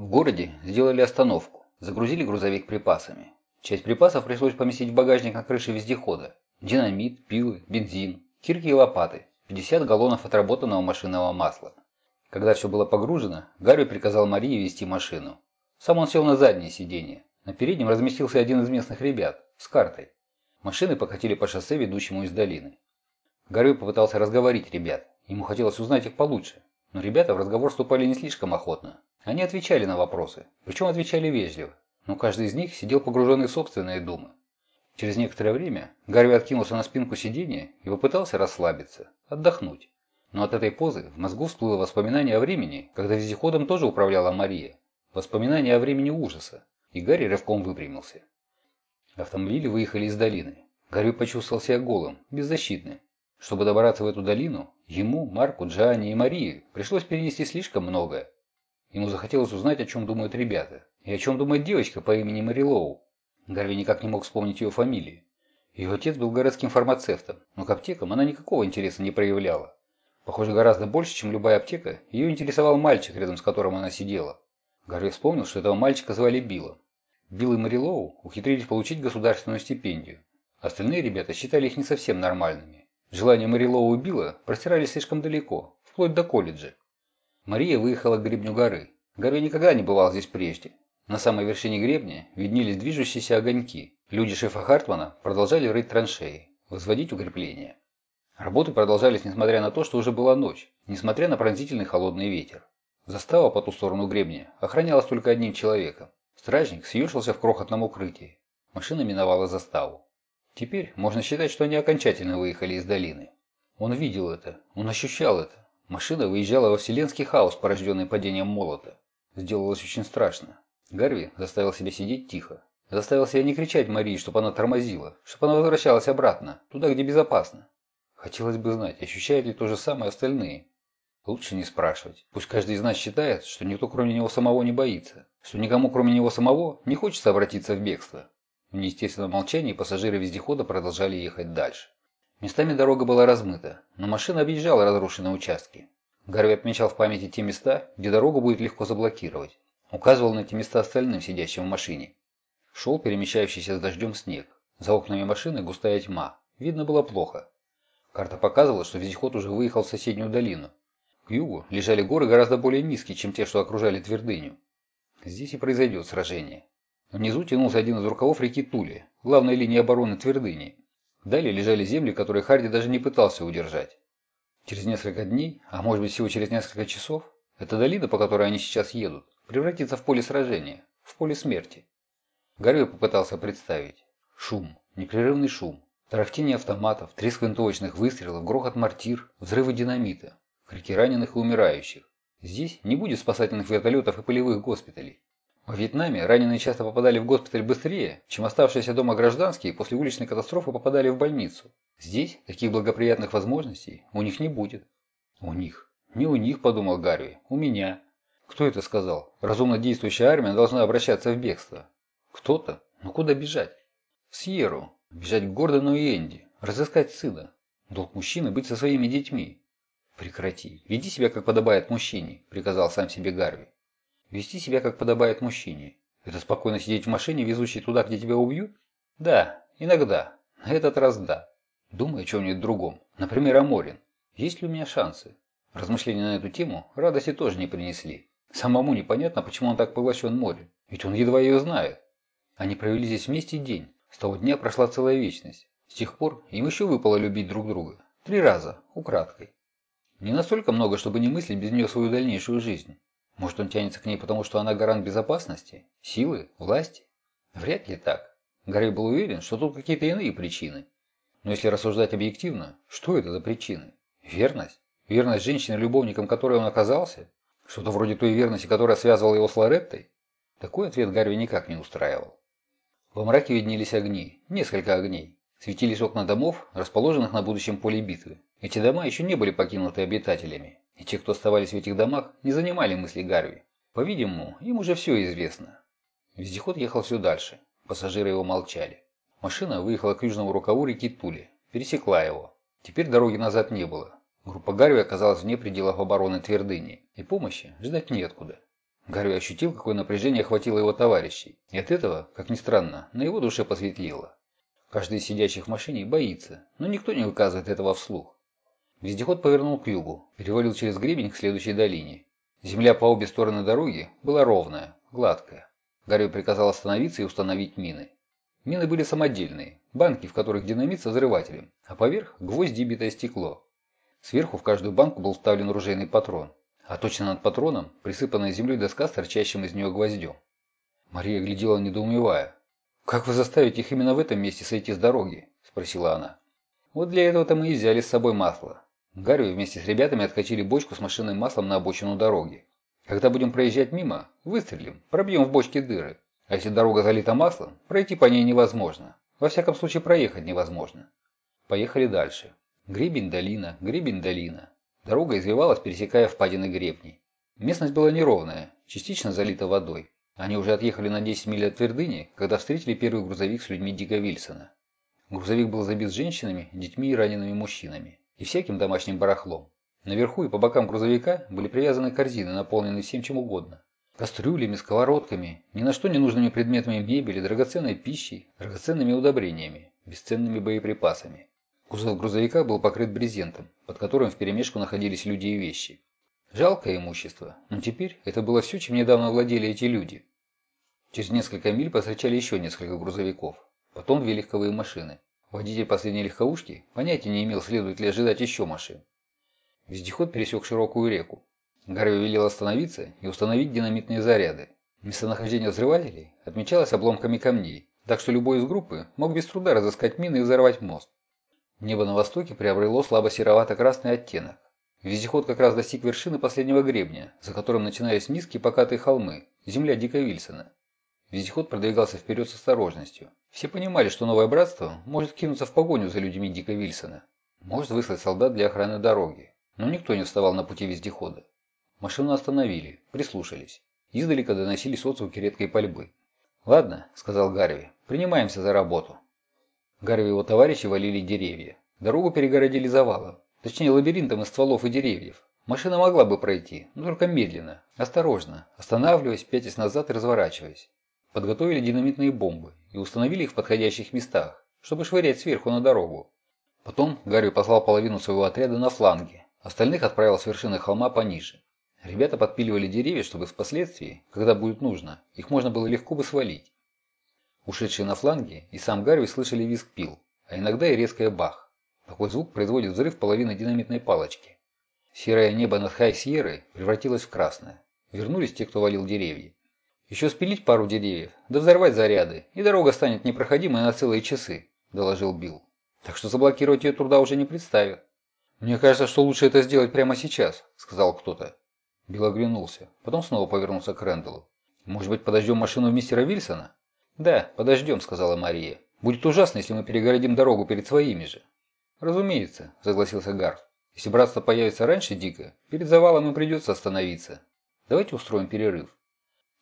В городе сделали остановку, загрузили грузовик припасами. Часть припасов пришлось поместить в багажник на крыше вездехода. Динамит, пилы, бензин, кирки и лопаты, 50 галлонов отработанного машинного масла. Когда все было погружено, Гарри приказал Марии вести машину. Сам он сел на заднее сиденье. На переднем разместился один из местных ребят с картой. Машины покатили по шоссе, ведущему из долины. Гарри попытался разговорить ребят. Ему хотелось узнать их получше. Но ребята в разговор вступали не слишком охотно. Они отвечали на вопросы, причем отвечали вежливо. Но каждый из них сидел погруженный в собственные думы. Через некоторое время Гарви откинулся на спинку сиденья и попытался расслабиться, отдохнуть. Но от этой позы в мозгу всплыло воспоминание о времени, когда вездеходом тоже управляла Мария. Воспоминание о времени ужаса. И Гарри рывком выпрямился. Автомобили выехали из долины. Гарри почувствовал себя голым, беззащитным. Чтобы добраться в эту долину, ему, Марку, Джоанне и Марии пришлось перенести слишком многое. Ему захотелось узнать, о чем думают ребята, и о чем думает девочка по имени Мэри Лоу. Гарви никак не мог вспомнить ее фамилии. Ее отец был городским фармацевтом, но к аптекам она никакого интереса не проявляла. Похоже, гораздо больше, чем любая аптека, ее интересовал мальчик, рядом с которым она сидела. Гарви вспомнил, что этого мальчика звали Биллом. Билл и Мэри ухитрились получить государственную стипендию. Остальные ребята считали их не совсем нормальными. Желания Мэри и Билла простирались слишком далеко, вплоть до колледжа. Мария выехала к гребню горы. Гарви никогда не бывал здесь прежде. На самой вершине гребня виднелись движущиеся огоньки. Люди шефа Хартмана продолжали рыть траншеи, возводить укрепления. Работы продолжались несмотря на то, что уже была ночь, несмотря на пронзительный холодный ветер. Застава по ту сторону гребня охранялась только одним человеком. Стражник съежился в крохотном укрытии. Машина миновала заставу. Теперь можно считать, что они окончательно выехали из долины. Он видел это, он ощущал это. Машина выезжала во вселенский хаос, порожденный падением молота. Сделалось очень страшно. Гарви заставил себя сидеть тихо. Заставил себя не кричать Марии, чтобы она тормозила, чтобы она возвращалась обратно, туда, где безопасно. Хотелось бы знать, ощущают ли то же самое остальные. Лучше не спрашивать. Пусть каждый из нас считает, что никто кроме него самого не боится, что никому кроме него самого не хочется обратиться в бегство. В неестественном молчании пассажиры вездехода продолжали ехать дальше. Местами дорога была размыта, но машина объезжала разрушенные участки. Гарви отмечал в памяти те места, где дорогу будет легко заблокировать. Указывал на эти места остальным, сидящим в машине. Шел перемещающийся с дождем снег. За окнами машины густая тьма. Видно было плохо. Карта показывала, что вездеход уже выехал в соседнюю долину. К югу лежали горы гораздо более низкие, чем те, что окружали твердыню. Здесь и произойдет сражение. Внизу тянулся один из рукавов реки Тули, главной линии обороны твердыни. Далее лежали земли, которые Харди даже не пытался удержать. Через несколько дней, а может быть всего через несколько часов, эта долина, по которой они сейчас едут, превратится в поле сражения, в поле смерти. Гарви попытался представить. Шум, непрерывный шум, тарахтение автоматов, треск винтовочных выстрелов, грохот мортир, взрывы динамита, крики раненых и умирающих. Здесь не будет спасательных вертолетов и полевых госпиталей. Во Вьетнаме раненые часто попадали в госпиталь быстрее, чем оставшиеся дома гражданские после уличной катастрофы попадали в больницу. Здесь таких благоприятных возможностей у них не будет. У них. Не у них, подумал Гарви, у меня. Кто это сказал? Разумно действующая армия должна обращаться в бегство. Кто-то? Но куда бежать? В Сьерру. Бежать к Гордону и Энди. Разыскать сына. Долг мужчины быть со своими детьми. Прекрати. Веди себя, как подобает мужчине, приказал сам себе Гарви. Вести себя, как подобает мужчине. Это спокойно сидеть в машине, везущей туда, где тебя убьют? Да, иногда. На этот раз да. Думай о чем-нибудь другом. Например, о Морин. Есть ли у меня шансы? Размышления на эту тему радости тоже не принесли. Самому непонятно, почему он так поглощен морем, ведь он едва ее знает. Они провели здесь вместе день, с того дня прошла целая вечность. С тех пор им еще выпало любить друг друга. Три раза, украдкой. Не настолько много, чтобы не мыслить без нее свою дальнейшую жизнь. Может, он тянется к ней, потому что она гарант безопасности, силы, власти? Вряд ли так. Гарри был уверен, что тут какие-то иные причины. Но если рассуждать объективно, что это за причины? Верность? Верность женщины, любовником которой он оказался? Что-то вроде той верности, которая связывала его с Лореттой? Такой ответ Гарви никак не устраивал. Во мраке виднелись огни, несколько огней. Светились окна домов, расположенных на будущем поле битвы. Эти дома еще не были покинуты обитателями, и те, кто оставались в этих домах, не занимали мысли Гарви. По-видимому, им уже все известно. Вездеход ехал все дальше. Пассажиры его молчали. Машина выехала к южному рукаву реки Тули, пересекла его. Теперь дороги назад не было. Группа Гарви оказалась вне пределов обороны твердыни, и помощи ждать неоткуда. Гарри ощутил, какое напряжение охватило его товарищей. И от этого, как ни странно, на его душе посветлело. Каждый из сидящих в машине боится, но никто не выказывает этого вслух. Вездеход повернул к югу, перевалил через гребень к следующей долине. Земля по обе стороны дороги была ровная, гладкая. Гарри приказал остановиться и установить мины. Мины были самодельные, банки, в которых динамит со взрывателем, а поверх – гвозди битое стекло. Сверху в каждую банку был вставлен оружейный патрон, а точно над патроном присыпанная землей доска с торчащим из нее гвоздем. Мария глядела недоумевая. «Как вы заставите их именно в этом месте сойти с дороги?» – спросила она. «Вот для этого-то мы и взяли с собой масло. Гарри вместе с ребятами откачили бочку с машинным маслом на обочину дороги. Когда будем проезжать мимо, выстрелим, пробьем в бочке дыры. А если дорога залита маслом, пройти по ней невозможно. Во всяком случае, проехать невозможно. Поехали дальше. Гребень-долина, гребень-долина. Дорога извивалась, пересекая впадины гребней. Местность была неровная, частично залита водой. Они уже отъехали на 10 миль от твердыни, когда встретили первый грузовик с людьми Дика Вильсона. Грузовик был забит женщинами, детьми и ранеными мужчинами и всяким домашним барахлом. Наверху и по бокам грузовика были привязаны корзины, наполненные всем чем угодно. Кастрюлями, сковородками, ни на что не нужными предметами мебели, драгоценной пищей, драгоценными удобрениями, бесценными боеприпасами. Кузов грузовика был покрыт брезентом, под которым вперемешку находились люди и вещи. Жалкое имущество, но теперь это было все, чем недавно владели эти люди. Через несколько миль повстречали еще несколько грузовиков, потом две легковые машины. Водитель последней легковушки понятия не имел, следует ли ожидать еще машин. Вездеход пересек широкую реку. Гарви велел остановиться и установить динамитные заряды. Местонахождение взрывателей отмечалось обломками камней, так что любой из группы мог без труда разыскать мины и взорвать мост. Небо на востоке приобрело слабо серовато-красный оттенок. Вездеход как раз достиг вершины последнего гребня, за которым начинались низкие покатые холмы, земля Дика Вильсона. Вездеход продвигался вперед с осторожностью. Все понимали, что новое братство может кинуться в погоню за людьми Дика Вильсона. Может выслать солдат для охраны дороги. Но никто не вставал на пути вездехода. Машину остановили, прислушались. Издалека доносились отзвуки редкой пальбы. «Ладно», — сказал Гарви, — «принимаемся за работу». Гарви и его товарищи валили деревья. Дорогу перегородили завалом, точнее лабиринтом из стволов и деревьев. Машина могла бы пройти, но только медленно, осторожно, останавливаясь, пятясь назад и разворачиваясь. Подготовили динамитные бомбы и установили их в подходящих местах, чтобы швырять сверху на дорогу. Потом Гарри послал половину своего отряда на фланги, остальных отправил с вершины холма пониже. Ребята подпиливали деревья, чтобы впоследствии, когда будет нужно, их можно было легко бы свалить. Ушедшие на фланги и сам Гарри слышали визг пил, а иногда и резкое бах. Такой звук производит взрыв половины динамитной палочки. Серое небо над Хай-Сьеррой превратилось в красное. Вернулись те, кто валил деревья. «Еще спилить пару деревьев, да взорвать заряды, и дорога станет непроходимой на целые часы», – доложил Билл. «Так что заблокировать ее труда уже не представят». «Мне кажется, что лучше это сделать прямо сейчас», – сказал кто-то. Билл оглянулся, потом снова повернулся к Рэндаллу. «Может быть, подождем машину мистера Вильсона?» «Да, подождем», – сказала Мария. «Будет ужасно, если мы перегородим дорогу перед своими же». «Разумеется», – согласился Гарф. «Если братство появится раньше Дика, перед завалом им придется остановиться. Давайте устроим перерыв».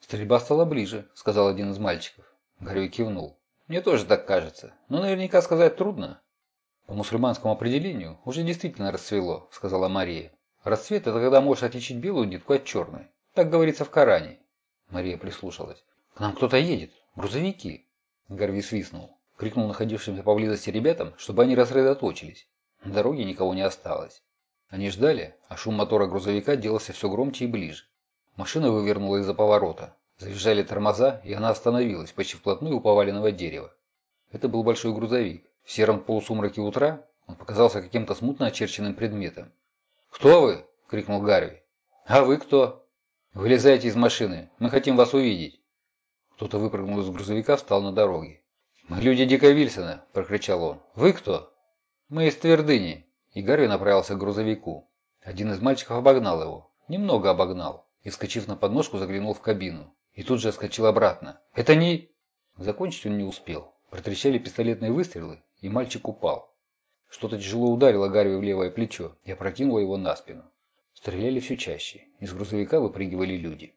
«Стрельба стала ближе», – сказал один из мальчиков. Гарри кивнул. «Мне тоже так кажется, но наверняка сказать трудно». «По мусульманскому определению уже действительно расцвело», – сказала Мария. «Расцвет – это когда можешь отличить белую нитку от черной. Так говорится в Коране». Мария прислушалась. «К нам кто-то едет. Грузовики». Гарви свистнул. Крикнул находившимся поблизости ребятам, чтобы они рассредоточились. На дороге никого не осталось. Они ждали, а шум мотора грузовика делался все громче и ближе. Машина вывернула из-за поворота. Заезжали тормоза, и она остановилась почти вплотную у поваленного дерева. Это был большой грузовик. В сером полусумраке утра он показался каким-то смутно очерченным предметом. «Кто вы?» – крикнул Гарви. «А вы кто?» «Вылезайте из машины, мы хотим вас увидеть». Кто-то выпрыгнул из грузовика, встал на дороге. «Мы люди Дика Вильсона!» – прокричал он. «Вы кто?» «Мы из Твердыни!» И Гарви направился к грузовику. Один из мальчиков обогнал его. Немного обогнал и, вскочив на подножку, заглянул в кабину. И тут же отскочил обратно. «Это не...» Закончить он не успел. Протрещали пистолетные выстрелы, и мальчик упал. Что-то тяжело ударило Гарви в левое плечо и опрокинуло его на спину. Стреляли все чаще. Из грузовика выпрыгивали люди.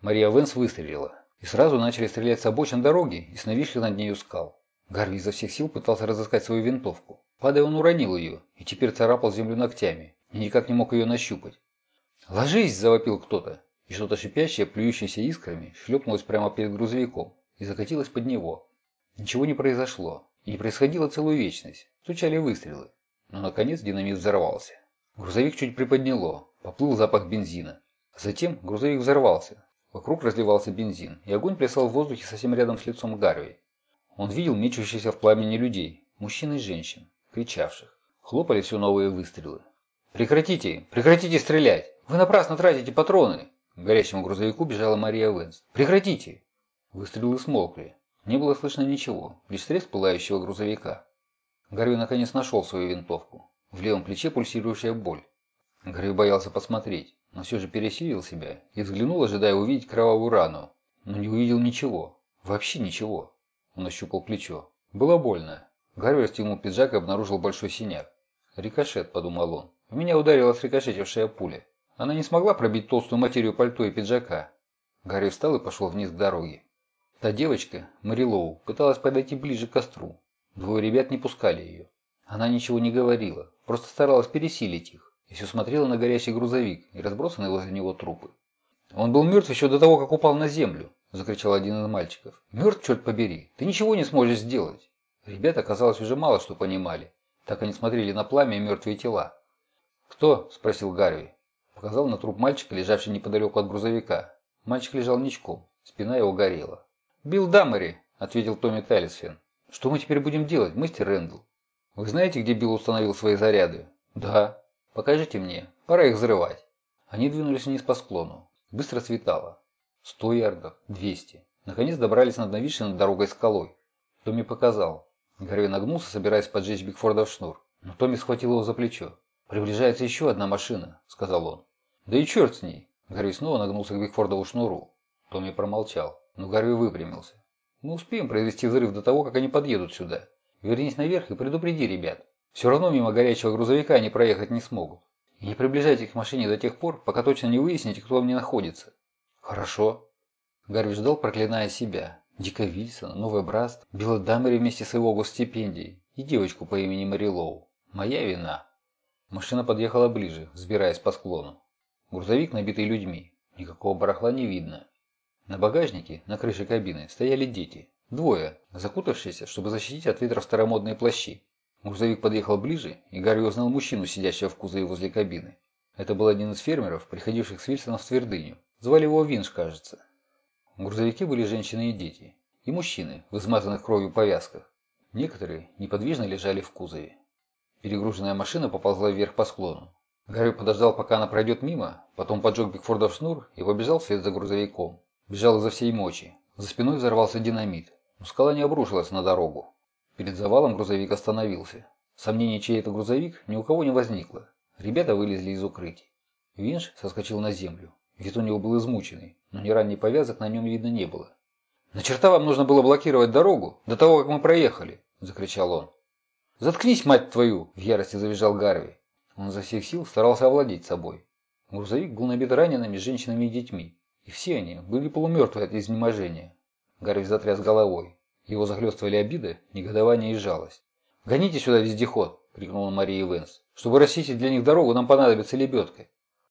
Мария Венс выстрелила. И сразу начали стрелять с обочин дороги и с нависших над нею скал. Гарви изо всех сил пытался разыскать свою винтовку. Падая, он уронил ее и теперь царапал землю ногтями и никак не мог ее нащупать. «Ложись!» – завопил кто-то. И что-то шипящее, плюющееся искрами, шлепнулось прямо перед грузовиком и закатилось под него. Ничего не произошло, и не происходило целую вечность. Стучали выстрелы. Но, наконец, динамит взорвался. Грузовик чуть приподняло, поплыл запах бензина. Затем грузовик взорвался. Вокруг разливался бензин, и огонь плясал в воздухе совсем рядом с лицом Гарви. Он видел мечущихся в пламени людей, мужчин и женщин, кричавших. Хлопали все новые выстрелы. «Прекратите! Прекратите стрелять! Вы напрасно тратите патроны!» К горящему грузовику бежала Мария Венс. «Прекратите!» Выстрелы смолкли. Не было слышно ничего, лишь треск пылающего грузовика. Гарви наконец нашел свою винтовку. В левом плече пульсирующая боль. Гарви боялся посмотреть, но все же пересилил себя и взглянул, ожидая увидеть кровавую рану. Но не увидел ничего. Вообще ничего. Он ощупал плечо. Было больно. Гарви расстегнул пиджак и обнаружил большой синяк. «Рикошет», – подумал он. «В меня ударила срикошетившая пуля. Она не смогла пробить толстую материю пальто и пиджака». Гарри встал и пошел вниз к дороге. Та девочка, Марилоу, пыталась подойти ближе к костру. Двое ребят не пускали ее. Она ничего не говорила, просто старалась пересилить их, и все смотрела на горящий грузовик и разбросанные возле него трупы. «Он был мертв еще до того, как упал на землю!» – закричал один из мальчиков. «Мертв, черт побери! Ты ничего не сможешь сделать!» Ребята, казалось, уже мало что понимали. Так они смотрели на пламя и мертвые тела. «Кто?» – спросил Гарви. Показал на труп мальчика, лежавший неподалеку от грузовика. Мальчик лежал ничком, спина его горела. «Билл Даммери», – ответил Томми Талисфен. «Что мы теперь будем делать, мистер Рэндл?» «Вы знаете, где Билл установил свои заряды?» «Да». «Покажите мне. Пора их взрывать». Они двинулись вниз по склону. Быстро светало. Сто ярдов, двести. Наконец добрались над нависшей над дорогой скалой. Томми показал. Гарви нагнулся, собираясь поджечь бикфордов шнур. Но Томми схватил его за плечо. «Приближается еще одна машина», – сказал он. «Да и черт с ней!» Гарви снова нагнулся к Бигфордову шнуру. Томми промолчал но Гарви выпрямился. «Мы успеем произвести взрыв до того, как они подъедут сюда. Вернись наверх и предупреди ребят. Все равно мимо горячего грузовика они проехать не смогут. И не приближайтесь к машине до тех пор, пока точно не выясните, кто в ней находится». «Хорошо». Гарви ждал, проклиная себя. Дика Вильсона, Новый Браст, Билла Даммери вместе с его госстипендией и девочку по имени Марилоу. Моя вина. Машина подъехала ближе, взбираясь по склону. Грузовик, набитый людьми. Никакого барахла не видно. На багажнике, на крыше кабины, стояли дети. Двое, закутавшиеся, чтобы защитить от ветра старомодные плащи. Грузовик подъехал ближе, и Гарри узнал мужчину, сидящего в кузове возле кабины. Это был один из фермеров, приходивших с Вильсона в твердыню. Звали его Винш, кажется. В грузовике были женщины и дети. И мужчины, в измазанных кровью повязках. Некоторые неподвижно лежали в кузове. Перегруженная машина поползла вверх по склону. Гарри подождал, пока она пройдет мимо, потом поджег Бигфордов шнур и побежал вслед за грузовиком. Бежал изо всей мочи. За спиной взорвался динамит. Но скала не обрушилась на дорогу. Перед завалом грузовик остановился. Сомнений, чей это грузовик, ни у кого не возникло. Ребята вылезли из укрытий. Винш соскочил на землю. Вид у него был измученный, но ни ранних повязок на нем видно не было. «На черта вам нужно было блокировать дорогу до того, как мы проехали!» – закричал он. «Заткнись, мать твою!» – в ярости завизжал Гарви. Он за всех сил старался овладеть собой. Грузовик был набит ранеными женщинами и детьми. И все они были полумертвы от изнеможения. Гарри затряс головой. Его захлестывали обиды, негодование и жалость. «Гоните сюда вездеход!» – крикнула Мария Венс. «Чтобы расчистить для них дорогу, нам понадобится лебедка.